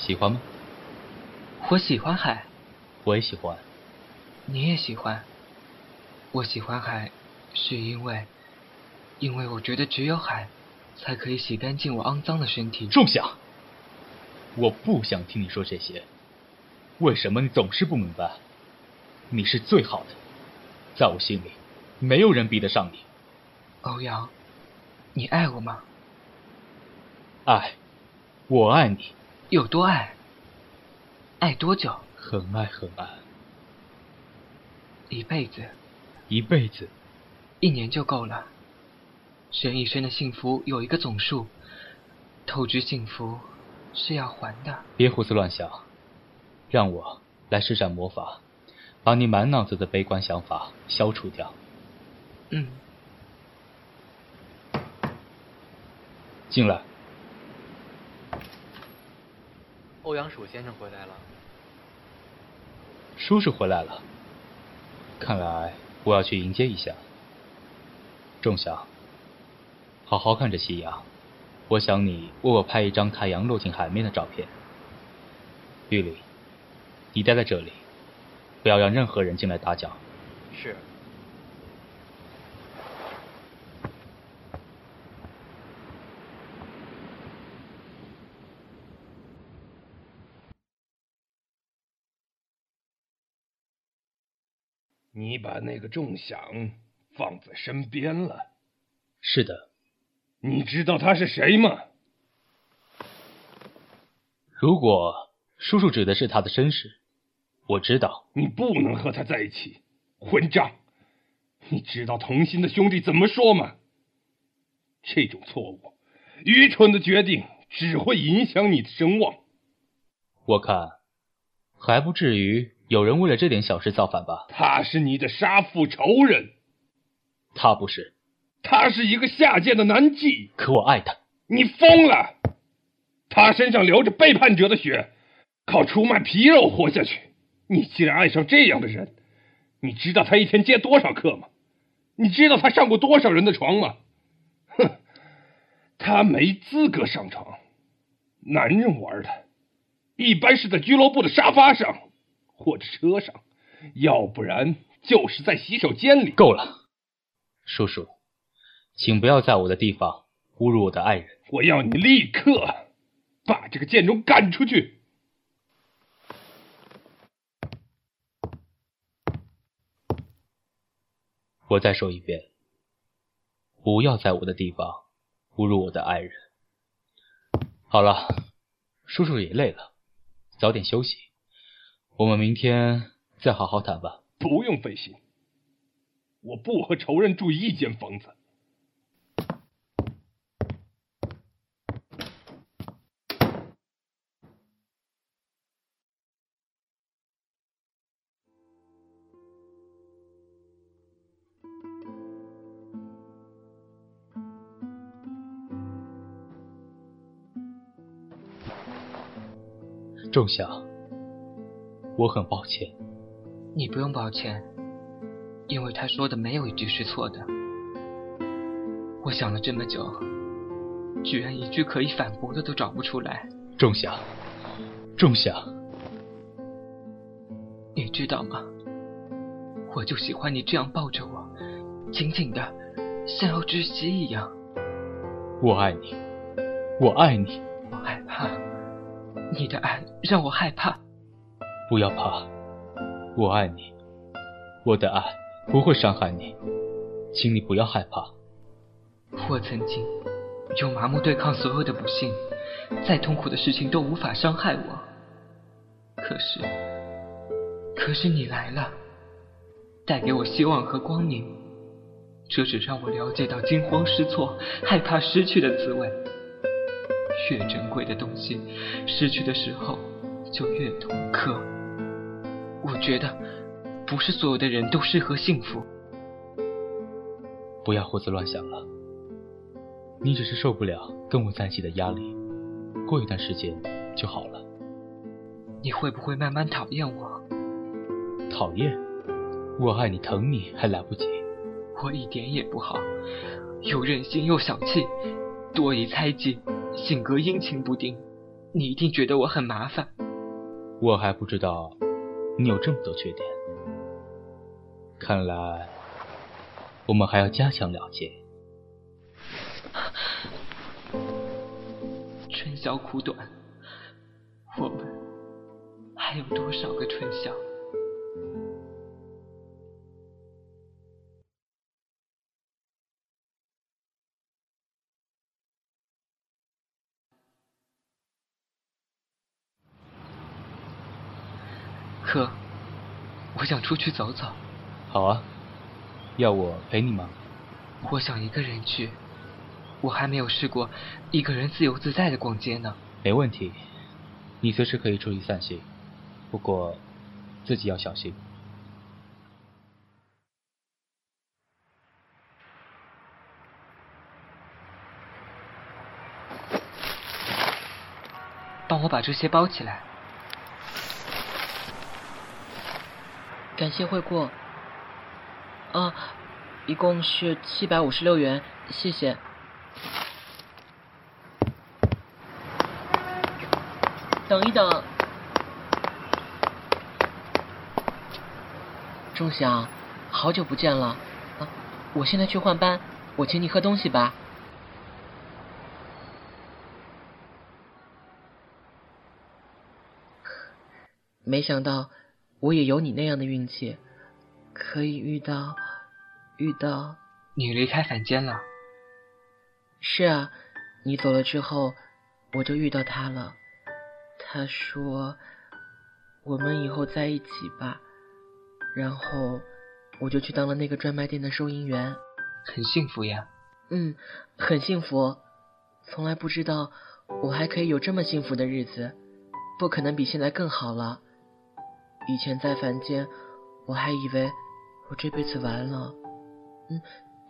喜欢吗？我喜欢海，我也喜欢。你也喜欢。我喜欢海，是因为，因为我觉得只有海，才可以洗干净我肮脏的身体。仲夏，我不想听你说这些。为什么你总是不明白？你是最好的，在我心里，没有人比得上你。欧阳，你爱我吗？爱，我爱你。有多爱？爱多久？很爱很爱。一辈子。一辈子。一年就够了。人一生的幸福有一个总数，透支幸福是要还的。别胡思乱想，让我来施展魔法。把你满脑子的悲观想法消除掉。嗯。进来。欧阳鼠先生回来了。叔叔回来了。看来我要去迎接一下。仲夏，好好看着夕阳。我想你为我拍一张太阳落进海面的照片。玉里，你待在这里。不要让任何人进来打搅。是。你把那个重响放在身边了。是的。你知道他是谁吗？如果叔叔指的是他的身世。我知道你不能和他在一起，混账！你知道同心的兄弟怎么说吗？这种错误、愚蠢的决定只会影响你的声望。我看还不至于有人为了这点小事造反吧？他是你的杀父仇人，他不是，他是一个下贱的男妓。可我爱他。你疯了！他身上流着背叛者的血，靠出卖皮肉活下去。你既然爱上这样的人，你知道他一天接多少客吗？你知道他上过多少人的床吗？哼，他没资格上床。男人玩的，一般是在俱乐部的沙发上，或者车上，要不然就是在洗手间里。够了，叔叔，请不要在我的地方侮辱我的爱人。我要你立刻把这个贱种赶出去。我再说一遍，不要在我的地方侮辱我的爱人。好了，叔叔也累了，早点休息。我们明天再好好谈吧。不用费心，我不和仇人住一间房子。仲夏，我很抱歉。你不用抱歉，因为他说的没有一句是错的。我想了这么久，居然一句可以反驳的都找不出来。仲夏，仲夏，你知道吗？我就喜欢你这样抱着我，紧紧的，像要窒息一样。我爱你，我爱你。我害怕。你的爱让我害怕。不要怕，我爱你，我的爱不会伤害你，请你不要害怕。我曾经用麻木对抗所有的不幸，再痛苦的事情都无法伤害我。可是，可是你来了，带给我希望和光明，这只让我了解到惊慌失措、害怕失去的滋味。越珍贵的东西，失去的时候就越痛刻。我觉得，不是所有的人都适合幸福。不要胡思乱想了，你只是受不了跟我在一起的压力，过一段时间就好了。你会不会慢慢讨厌我？讨厌？我爱你，疼你还来不及。我一点也不好，又任性又小气，多疑猜忌。性格阴晴不定，你一定觉得我很麻烦。我还不知道你有这么多缺点，看来我们还要加强了解。春宵苦短，我们还有多少个春宵？可，我想出去走走。好啊，要我陪你吗？我想一个人去，我还没有试过一个人自由自在的逛街呢。没问题，你随时可以出去散心，不过自己要小心。帮我把这些包起来。感谢惠顾。啊，一共是七百五十六元，谢谢。等一等，仲祥，好久不见了。啊，我现在去换班，我请你喝东西吧。没想到。我也有你那样的运气，可以遇到，遇到你离开凡间了。是啊，你走了之后，我就遇到他了。他说：“我们以后在一起吧。”然后我就去当了那个专卖店的收银员，很幸福呀。嗯，很幸福。从来不知道我还可以有这么幸福的日子，不可能比现在更好了。以前在凡间，我还以为我这辈子完了。嗯，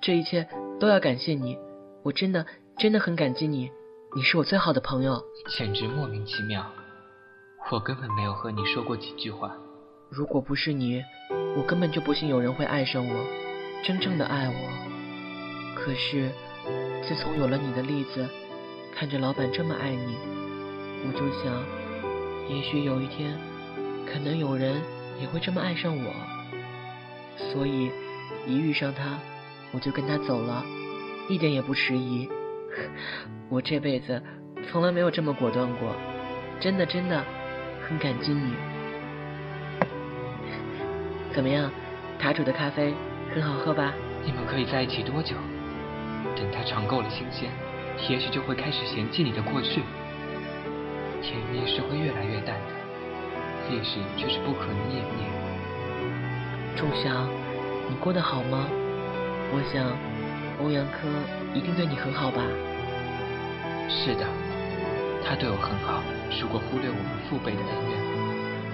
这一切都要感谢你，我真的真的很感激你，你是我最好的朋友。简直莫名其妙，我根本没有和你说过几句话。如果不是你，我根本就不信有人会爱上我，真正的爱我。可是自从有了你的例子，看着老板这么爱你，我就想，也许有一天。可能有人也会这么爱上我，所以一遇上他，我就跟他走了，一点也不迟疑。我这辈子从来没有这么果断过，真的真的很感激你。怎么样，塔主的咖啡很好喝吧？你们可以在一起多久？等他尝够了新鲜，也许就会开始嫌弃你的过去。甜蜜是会越来越淡的。历史却是不可能湮灭。仲祥，你过得好吗？我想，欧阳科一定对你很好吧？是的，他对我很好。如果忽略我们父辈的恩怨，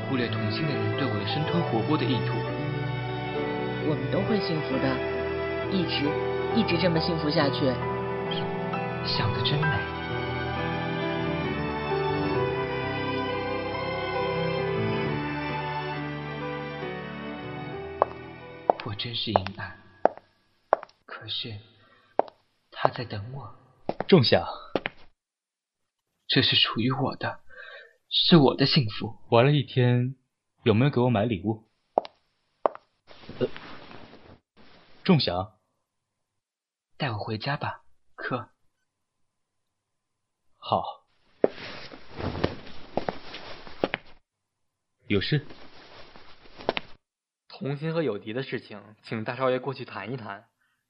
忽略同心的人对我的生吞活剥的意图，我们都会幸福的，一直一直这么幸福下去。想的真美。真是阴暗，可是他在等我。仲夏，这是属于我的，是我的幸福。玩了一天，有没有给我买礼物？呃，仲夏，带我回家吧，可。好。有事？同心和有迪的事情，请大少爷过去谈一谈。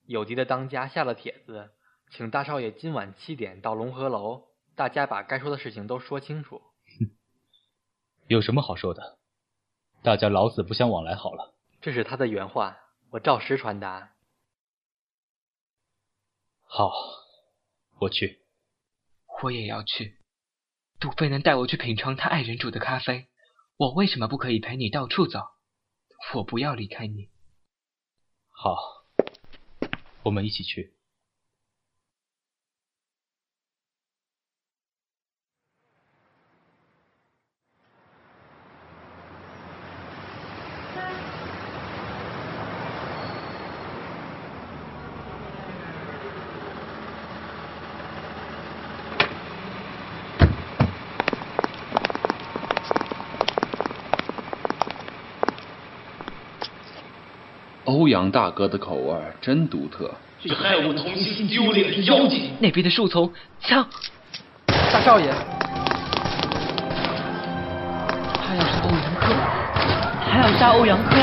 有迪的当家下了帖子，请大少爷今晚七点到龙河楼，大家把该说的事情都说清楚。哼，有什么好说的？大家老死不相往来好了。这是他的原话，我照实传达。好，我去。我也要去。杜飞能带我去品尝他爱人煮的咖啡，我为什么不可以陪你到处走？我不要离开你。好，我们一起去。阳大哥的口味真独特。这害我同心丢脸的妖精！那边的树丛，枪！大少爷，他要杀欧阳科，他要杀欧阳科，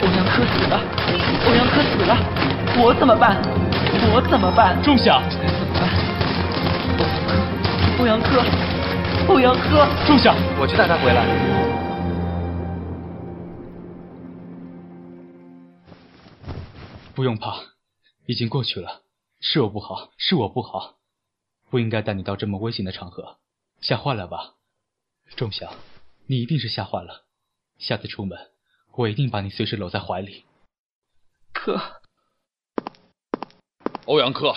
欧阳科死了，欧阳科死了，我怎么办？我怎么办？仲夏，怎么办？欧阳科，欧阳科，仲夏，我去带他回来。不用怕，已经过去了。是我不好，是我不好，不应该带你到这么危险的场合，吓坏了吧？仲夏，你一定是吓坏了。下次出门，我一定把你随时搂在怀里。可，欧阳克，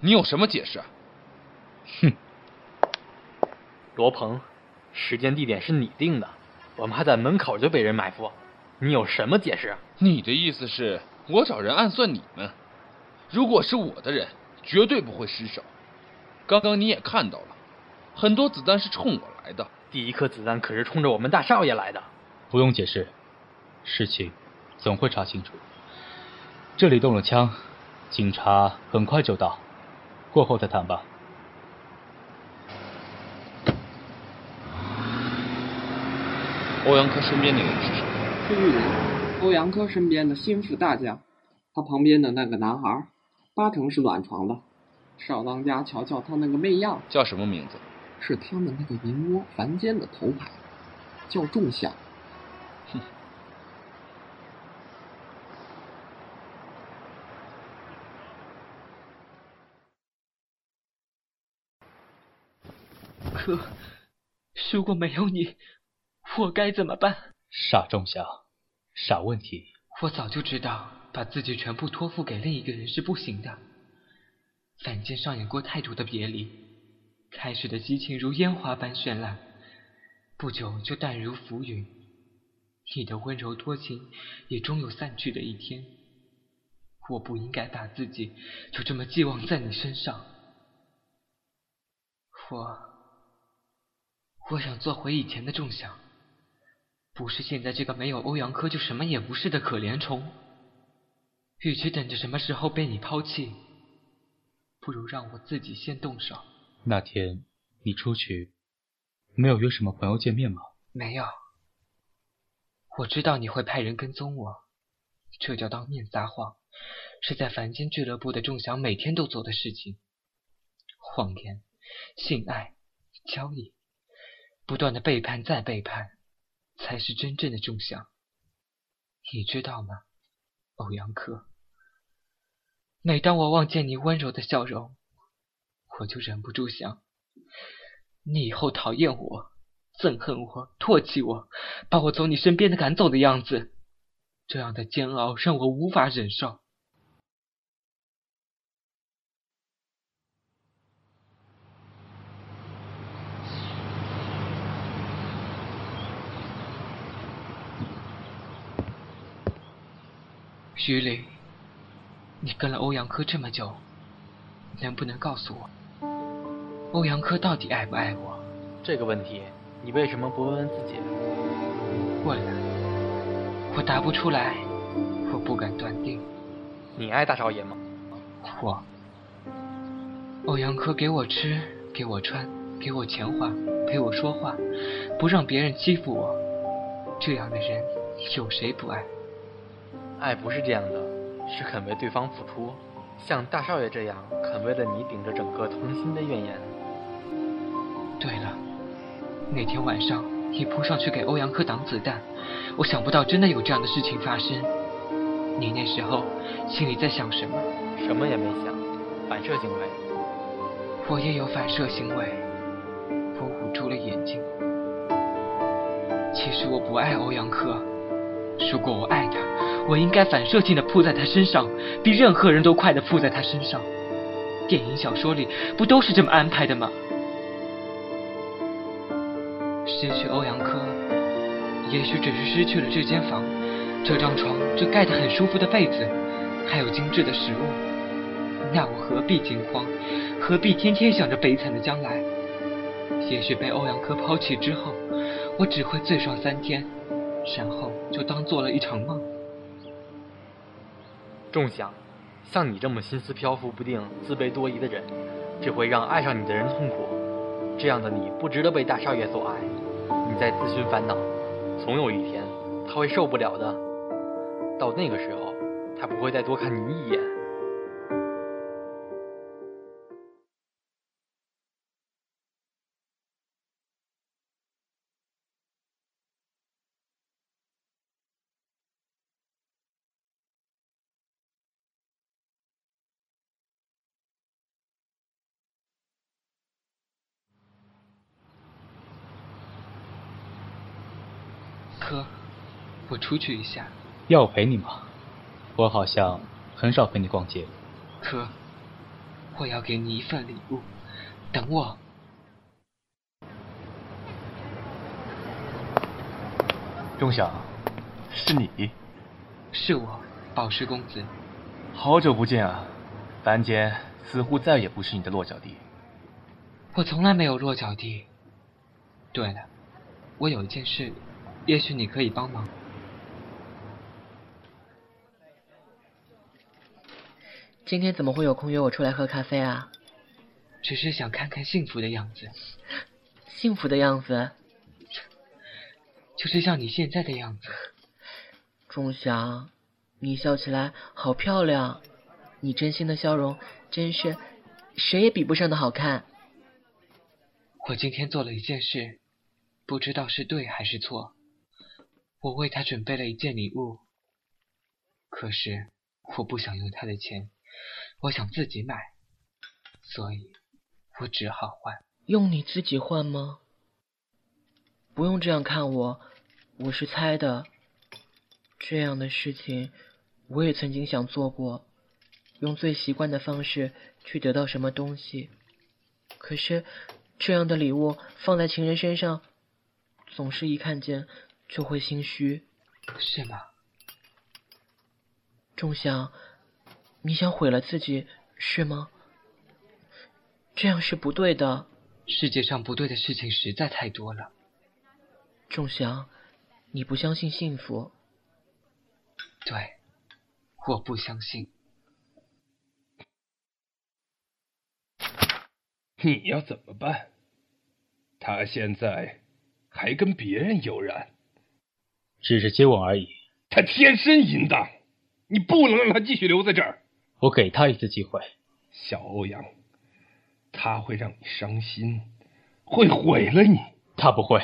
你有什么解释？哼，罗鹏，时间地点是你定的，我们还在门口就被人埋伏，你有什么解释？你的意思是我找人暗算你们？如果是我的人，绝对不会失手。刚刚你也看到了，很多子弹是冲我来的。第一颗子弹可是冲着我们大少爷来的。不用解释，事情总会查清楚。这里动了枪，警察很快就到，过后再谈吧。欧阳科身边那个人是谁？欧阳科身边的心腹大将。他旁边的那个男孩，八成是卵床的。少当家瞧瞧他那个媚样，叫什么名字？是他们那个银窝凡间的头牌，叫仲夏。哼。可，如果没有你，我该怎么办？傻仲夏，傻问题。我早就知道，把自己全部托付给另一个人是不行的。凡间上演过太多的别离，开始的激情如烟花般绚烂，不久就淡如浮云。你的温柔多情，也终有散去的一天。我不应该把自己就这么寄望在你身上。我，我想做回以前的仲夏。不是现在这个没有欧阳科就什么也不是的可怜虫。与其等着什么时候被你抛弃，不如让我自己先动手。那天你出去，没有约什么朋友见面吗？没有。我知道你会派人跟踪我，这叫当面撒谎，是在凡间俱乐部的众祥每天都做的事情。谎言、性爱、交易，不断的背叛再背叛。才是真正的仲夏，你知道吗，欧阳克？每当我望见你温柔的笑容，我就忍不住想，你以后讨厌我、憎恨我、唾弃我，把我从你身边的赶走的样子，这样的煎熬让我无法忍受。徐磊，你跟了欧阳科这么久，能不能告诉我，欧阳科到底爱不爱我？这个问题，你为什么不问问自己？问了，我答不出来，我不敢断定。你爱大少爷吗？我。欧阳科给我吃，给我穿，给我钱花，陪我说话，不让别人欺负我，这样的人有谁不爱？爱不是这样的，是肯为对方付出，像大少爷这样肯为了你顶着整个童心的怨言。对了，那天晚上你扑上去给欧阳科挡子弹，我想不到真的有这样的事情发生。你那时候心里在想什么？什么也没想，反射行为。我也有反射行为，我捂住了眼睛。其实我不爱欧阳科。如果我爱他，我应该反射性的扑在他身上，比任何人都快的扑在他身上。电影、小说里不都是这么安排的吗？失去欧阳科，也许只是失去了这间房、这张床、这盖得很舒服的被子，还有精致的食物。那我何必惊慌？何必天天想着悲惨的将来？也许被欧阳科抛弃之后，我只会醉爽三天。然后就当做了一场梦。仲想，像你这么心思漂浮不定、自卑多疑的人，只会让爱上你的人痛苦。这样的你不值得被大少爷所爱。你在自寻烦恼，总有一天他会受不了的。到那个时候，他不会再多看你一眼。哥，我出去一下。要我陪你吗？我好像很少陪你逛街。哥，我要给你一份礼物，等我。钟晓，是你？是我，宝石公子。好久不见啊！凡间似乎再也不是你的落脚地。我从来没有落脚地。对了，我有一件事。也许你可以帮忙。今天怎么会有空约我出来喝咖啡啊？只是想看看幸福的样子。幸福的样子，就是像你现在的样子。仲祥，你笑起来好漂亮，你真心的笑容真是谁也比不上的好看。我今天做了一件事，不知道是对还是错。我为他准备了一件礼物，可是我不想用他的钱，我想自己买，所以我只好换。用你自己换吗？不用这样看我，我是猜的。这样的事情我也曾经想做过，用最习惯的方式去得到什么东西。可是这样的礼物放在情人身上，总是一看见。就会心虚，是吗？仲祥，你想毁了自己是吗？这样是不对的。世界上不对的事情实在太多了。仲祥，你不相信幸福？对，我不相信。你要怎么办？他现在还跟别人有染。只是接吻而已。他天生淫荡，你不能让他继续留在这儿。我给他一次机会。小欧阳，他会让你伤心，会毁了你。他不会，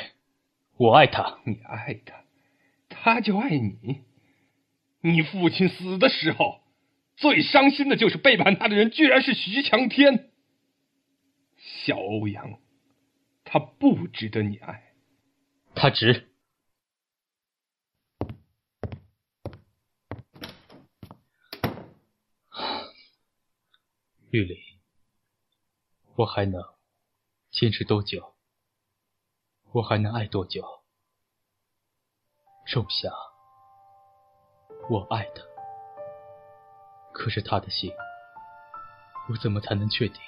我爱他。你爱他，他就爱你。你父亲死的时候，最伤心的就是背叛他的人居然是徐强天。小欧阳，他不值得你爱。他值。玉林，我还能坚持多久？我还能爱多久？仲夏，我爱他，可是他的心，我怎么才能确定？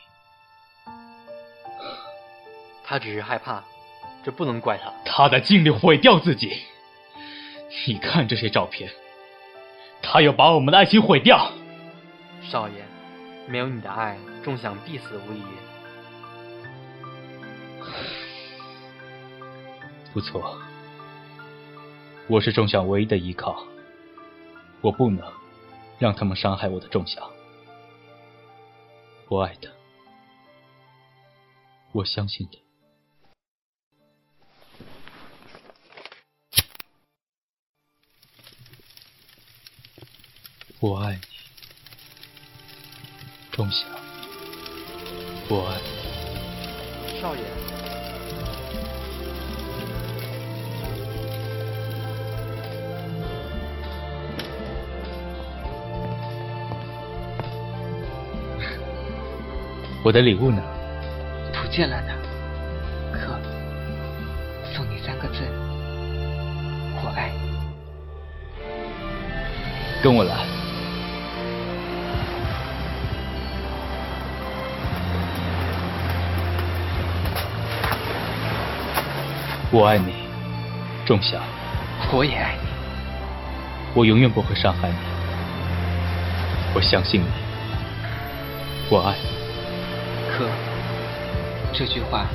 他只是害怕，这不能怪他。他在尽力毁掉自己。你看这些照片，他要把我们的爱情毁掉。少爷。没有你的爱，仲想必死无疑。不错，我是仲想唯一的依靠，我不能让他们伤害我的仲想。我爱他，我相信他，我爱你。仲夏，我爱少爷。我的礼物呢？不见了呢。可送你三个字：我爱你。跟我来。我爱你，仲夏。我也爱你。我永远不会伤害你。我相信你，我爱你。可这句话，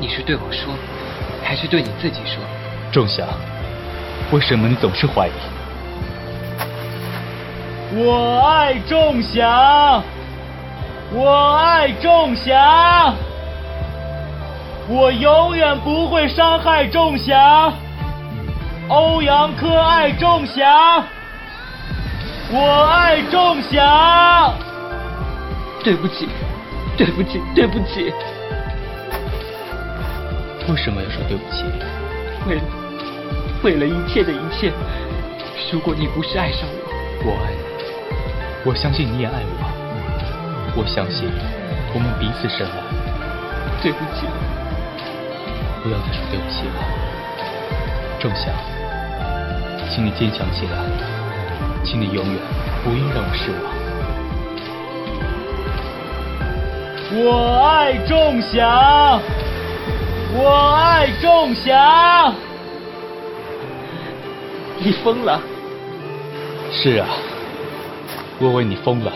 你是对我说，还是对你自己说？仲夏，为什么你总是怀疑？我爱仲夏，我爱仲夏，我永远不会伤害仲夏。欧阳科爱仲夏，我爱仲夏。对不起，对不起，对不起。为什么要说对不起？为了，为了一切的一切。如果你不是爱上我，我爱你。我相信你也爱我。我相信我们彼此深爱。对不起。不要再说对不起了，仲夏。请你坚强起来，请你永远不要让我失望。我爱仲夏，我爱仲夏。你疯了？是啊，我为你疯了。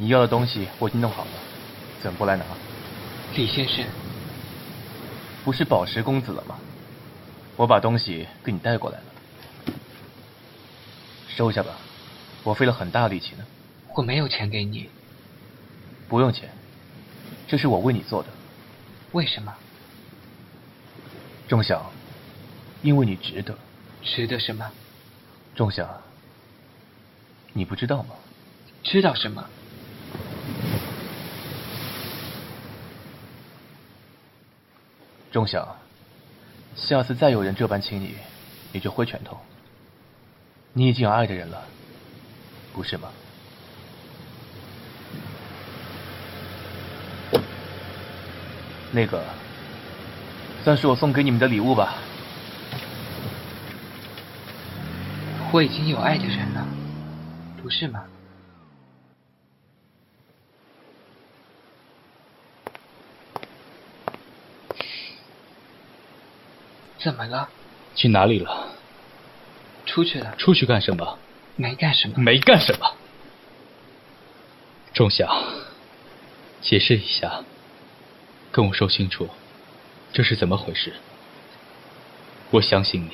你要的东西我已经弄好了，怎么不来拿？李先生，不是宝石公子了吗？我把东西给你带过来了，收下吧，我费了很大力气呢。我没有钱给你。不用钱，这是我为你做的。为什么？仲夏，因为你值得。值得什么？仲夏，你不知道吗？知道什么？仲夏，下次再有人这般亲你，你就挥拳头。你已经有爱的人了，不是吗？那个，算是我送给你们的礼物吧。我已经有爱的人了，不是吗？怎么了？去哪里了？出去了。出去干什么？没干什么。没干什么。仲夏，解释一下，跟我说清楚，这是怎么回事？我相信你，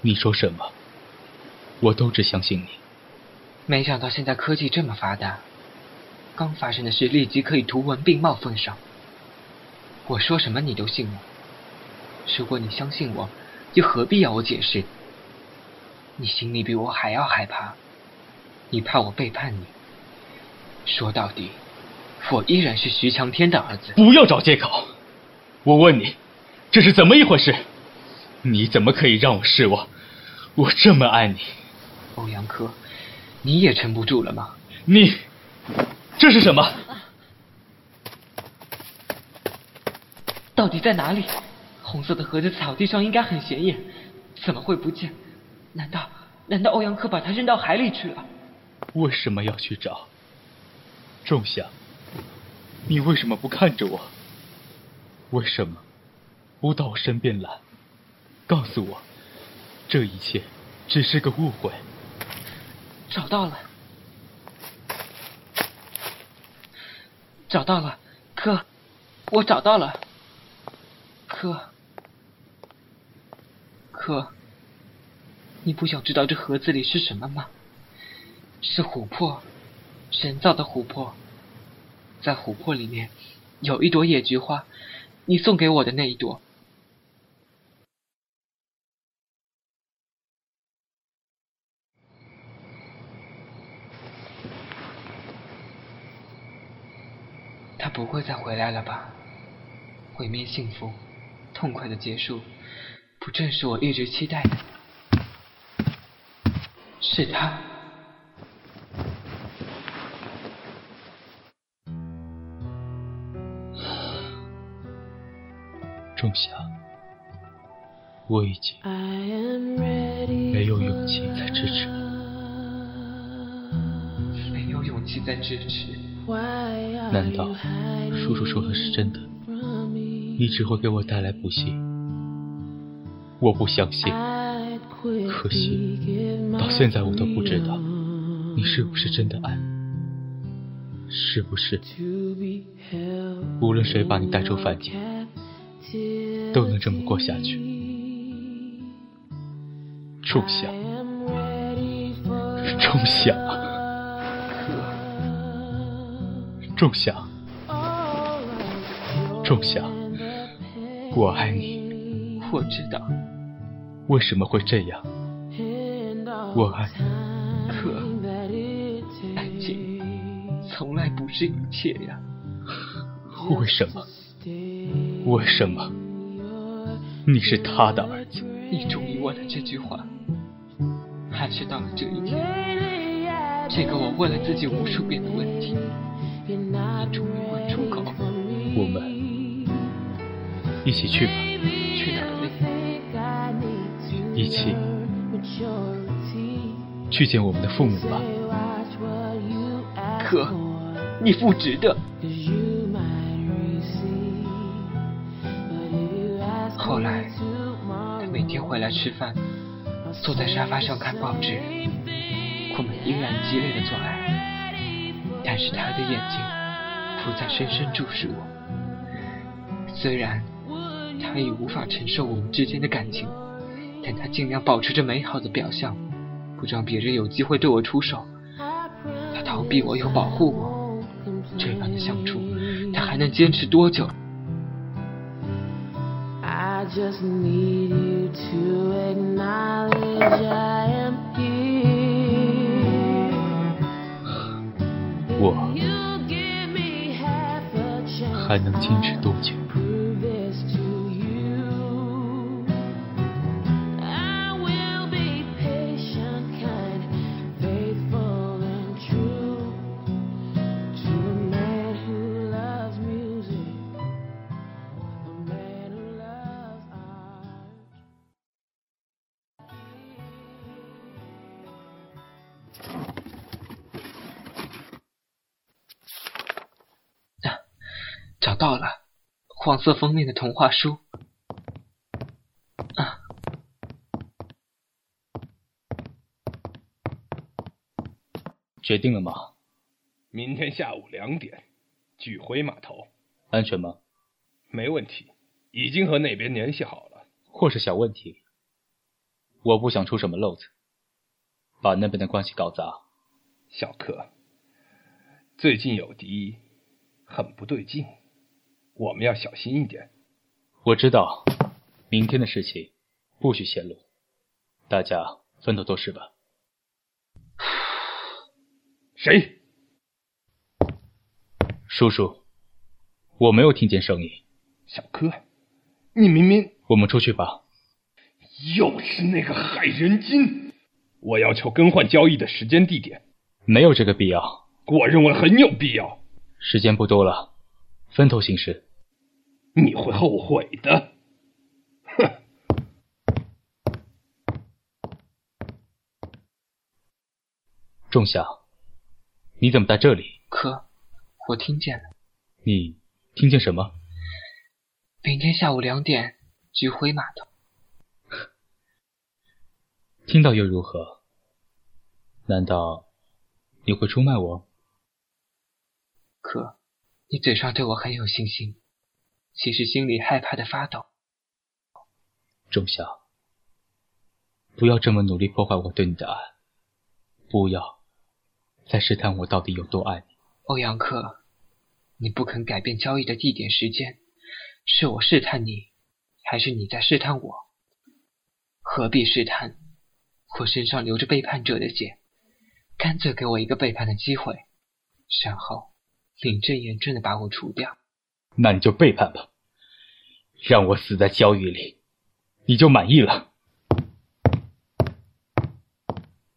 你说什么，我都只相信你。没想到现在科技这么发达，刚发生的事立即可以图文并茂奉上。我说什么你都信我。如果你相信我，又何必要我解释？你心里比我还要害怕，你怕我背叛你。说到底，我依然是徐强天的儿子。不要找借口！我问你，这是怎么一回事？你怎么可以让我失望？我这么爱你，欧阳科，你也撑不住了吗？你，这是什么？到底在哪里？红色的盒子草地上应该很显眼，怎么会不见？难道难道欧阳克把它扔到海里去了？为什么要去找？仲夏，你为什么不看着我？为什么不到我身边来？告诉我，这一切只是个误会。找到了，找到了，哥，我找到了，哥。可，你不想知道这盒子里是什么吗？是琥珀，神造的琥珀。在琥珀里面有一朵野菊花，你送给我的那一朵。他不会再回来了吧？毁灭幸福，痛快的结束，不正是我一直期待的？是他。仲夏，我已经没有勇气再支持没有勇气再支持。难道叔叔说的是真的？你只会给我带来不幸？我不相信。可惜，到现在我都不知道你是不是真的爱，是不是？无论谁把你带出凡间。都能这么过下去。仲夏，仲夏，仲夏，仲夏，我爱你。我知道。为什么会这样？我爱你。可，爱情从来不是一切呀。为什么？为什么？你是他的儿子。你终于问了这句话，还是到了这一天，这个我问了自己无数遍的问题，你终于问出口。我们一起去吧。一起去见我们的父母吧。可，你不值得。后来，他每天回来吃饭，坐在沙发上看报纸，我们依然激烈的做爱，但是他的眼睛不再深深注视我。虽然他已无法承受我们之间的感情，但他尽量保持着美好的表象，不让别人有机会对我出手。他逃避我又保护我，这般的相处，他还能坚持多久？just need you to acknowledge I am here. 我还能坚持多久？黄色封面的童话书。啊，决定了吗？明天下午两点，聚辉码头。安全吗？没问题，已经和那边联系好了。或是小问题，我不想出什么漏子，把那边的关系搞砸。小柯，最近有敌意，很不对劲。我们要小心一点。我知道，明天的事情不许泄露，大家分头做事吧。谁？叔叔，我没有听见声音。小柯，你明明……我们出去吧。又是那个害人精！我要求更换交易的时间地点。没有这个必要。我认为很有必要。时间不多了，分头行事。你会后悔的，哼！仲夏，你怎么在这里？可，我听见了。你听见什么？明天下午两点，菊辉码头。听到又如何？难道你会出卖我？可，你嘴上对我很有信心。其实心里害怕的发抖。仲夏，不要这么努力破坏我对你的爱，不要再试探我到底有多爱你。欧阳克，你不肯改变交易的地点时间，是我试探你，还是你在试探我？何必试探？我身上流着背叛者的血，干脆给我一个背叛的机会，然后名正言顺的把我除掉。那你就背叛吧，让我死在焦狱里，你就满意了？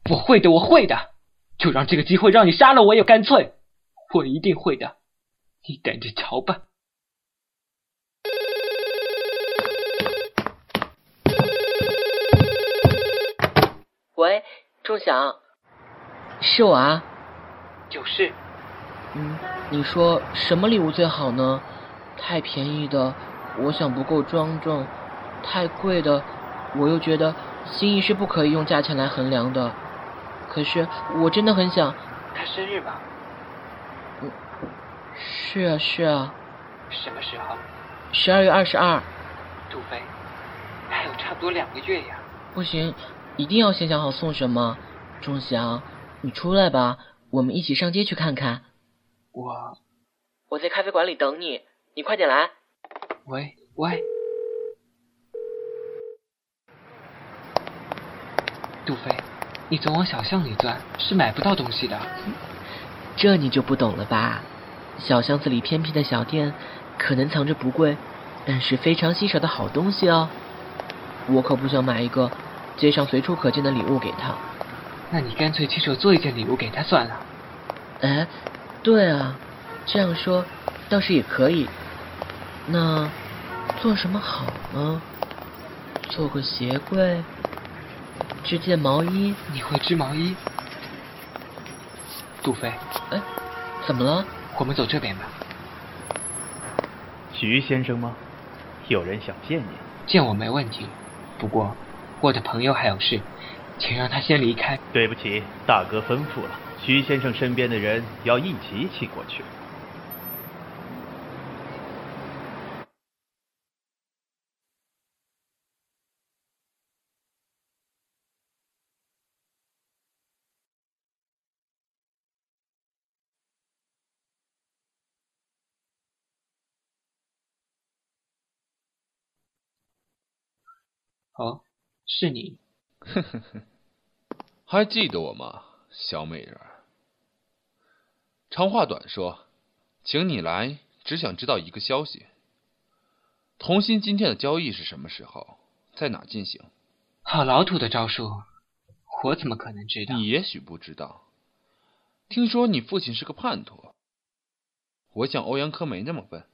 我会的，我会的，就让这个机会让你杀了我也干脆，我一定会的，你等着瞧吧。喂，仲祥，是我啊。有事。嗯，你说什么礼物最好呢？太便宜的，我想不够庄重；太贵的，我又觉得心意是不可以用价钱来衡量的。可是我真的很想。他生日吧？嗯，是啊，是啊。什么时候？十二月二十二。杜飞，还有差不多两个月呀。不行。一定要先想好送什么，钟祥，你出来吧，我们一起上街去看看。我我在咖啡馆里等你，你快点来。喂喂，杜飞，你总往小巷里钻，是买不到东西的。这你就不懂了吧？小巷子里偏僻的小店，可能藏着不贵，但是非常稀少的好东西哦。我可不想买一个。街上随处可见的礼物给他，那你干脆亲手做一件礼物给他算了。哎，对啊，这样说倒是也可以。那做什么好呢？做个鞋柜，织件毛衣。你会织毛衣？杜飞，哎，怎么了？我们走这边吧。徐先生吗？有人想见你。见我没问题，不过。我的朋友还有事，请让他先离开。对不起，大哥吩咐了，徐先生身边的人要一起请过去。好。是你，哼哼哼，还记得我吗，小美人？长话短说，请你来，只想知道一个消息：童心今天的交易是什么时候，在哪进行？好老土的招数，我怎么可能知道？你也许不知道。听说你父亲是个叛徒，我想欧阳科没那么笨，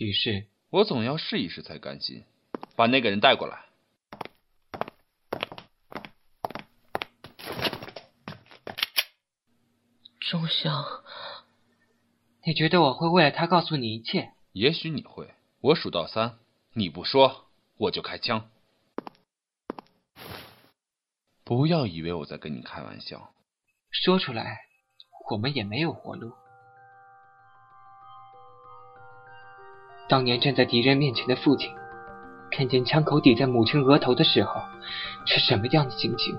于是我总要试一试才甘心。把那个人带过来。仲祥，你觉得我会为了他告诉你一切？也许你会。我数到三，你不说，我就开枪。不要以为我在跟你开玩笑。说出来，我们也没有活路。当年站在敌人面前的父亲，看见枪口抵在母亲额头的时候，是什么样的心情？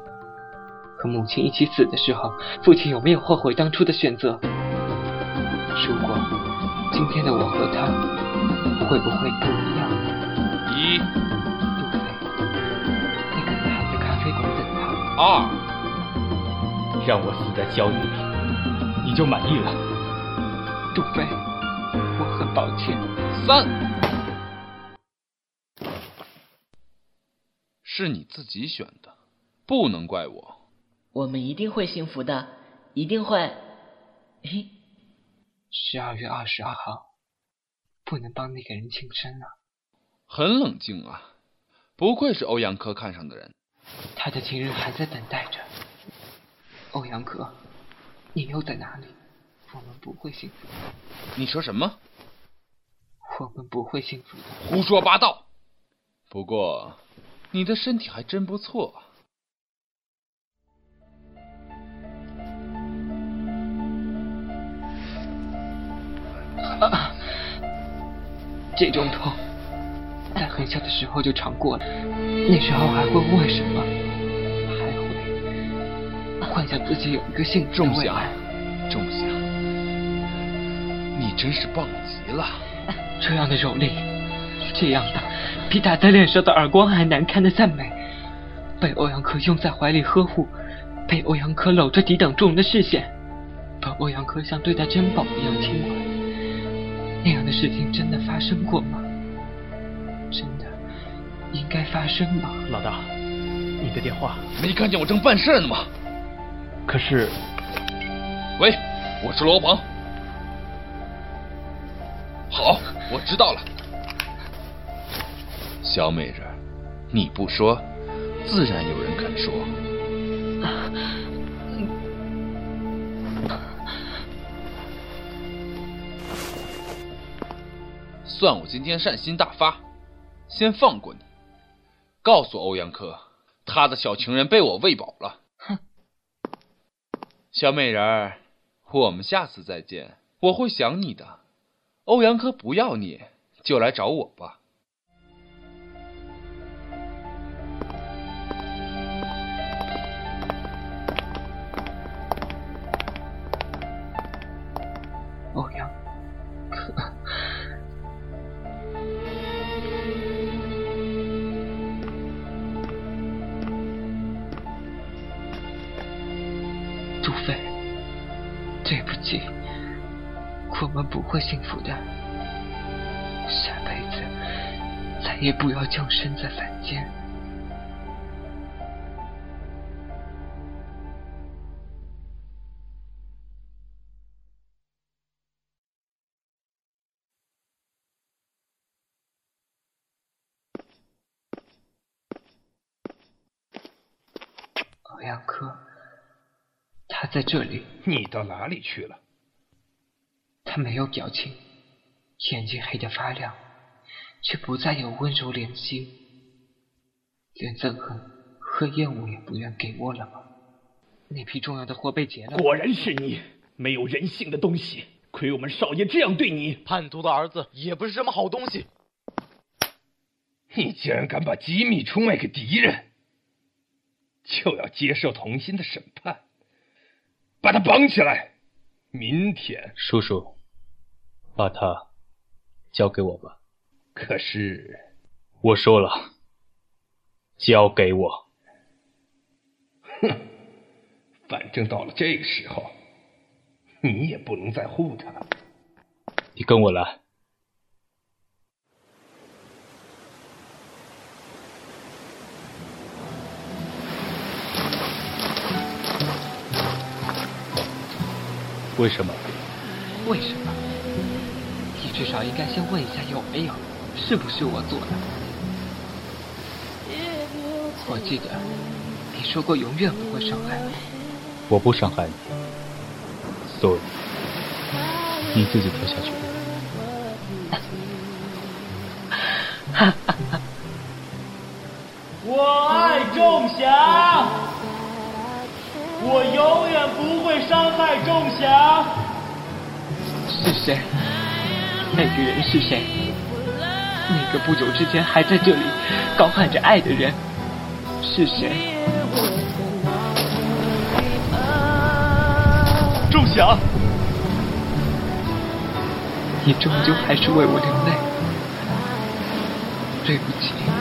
和母亲一起死的时候，父亲有没有后悔当初的选择？如果今天的我和他，会不会不一样？一，杜飞，那个人还在咖啡馆等他。二，让我死在焦狱里，你就满意了？杜飞，我很抱歉。三，是你自己选的，不能怪我。我们一定会幸福的，一定会。嘿，十二月二十二号，不能帮那个人庆生了。很冷静啊，不愧是欧阳科看上的人。他的情人还在等待着。欧阳科，你又在哪里？我们不会幸福的。你说什么？我们不会幸福的。胡说八道！不过，你的身体还真不错。啊！这种痛，在很小的时候就尝过了，那时候还会问为什么，还会幻想自己有一个幸福的未来。仲夏，你真是棒极了！这样的蹂躏，这样的比打在脸上的耳光还难堪的赞美，被欧阳可拥在怀里呵护，被欧阳可搂着抵挡众人的视线，把欧阳可像对待珍宝一样亲吻。那样的事情真的发生过吗？真的应该发生吧？老大，你的电话。没看见我正办事呢吗？可是，喂，我是罗鹏。好，我知道了。小美人，你不说，自然有人肯说。算我今天善心大发，先放过你。告诉欧阳科，他的小情人被我喂饱了。哼，小美人儿，我们下次再见，我会想你的。欧阳科不要你，就来找我吧。降生在凡间。欧阳科，他在这里。你到哪里去了？他没有表情，眼睛黑得发亮，却不再有温柔怜惜，连憎恨和厌恶也不愿给我了吗？那批重要的货被劫了。果然是你，没有人性的东西，亏我们少爷这样对你。叛徒的儿子也不是什么好东西。你竟然敢把机密出卖给敌人！就要接受童心的审判，把他绑起来。明天，叔叔，把他交给我吧。可是，我说了，交给我。哼，反正到了这个时候，你也不能再护他。你跟我来。为什么？为什么？你至少应该先问一下有没有，是不是我做的？我记得你说过永远不会伤害我。我不伤害你，所以你自己跳下去。哈哈哈！我爱仲祥。我永远不会伤害仲祥。是谁？那个人是谁？那个不久之前还在这里高喊着爱的人是谁？仲祥，你终究还是为我流泪。对不起。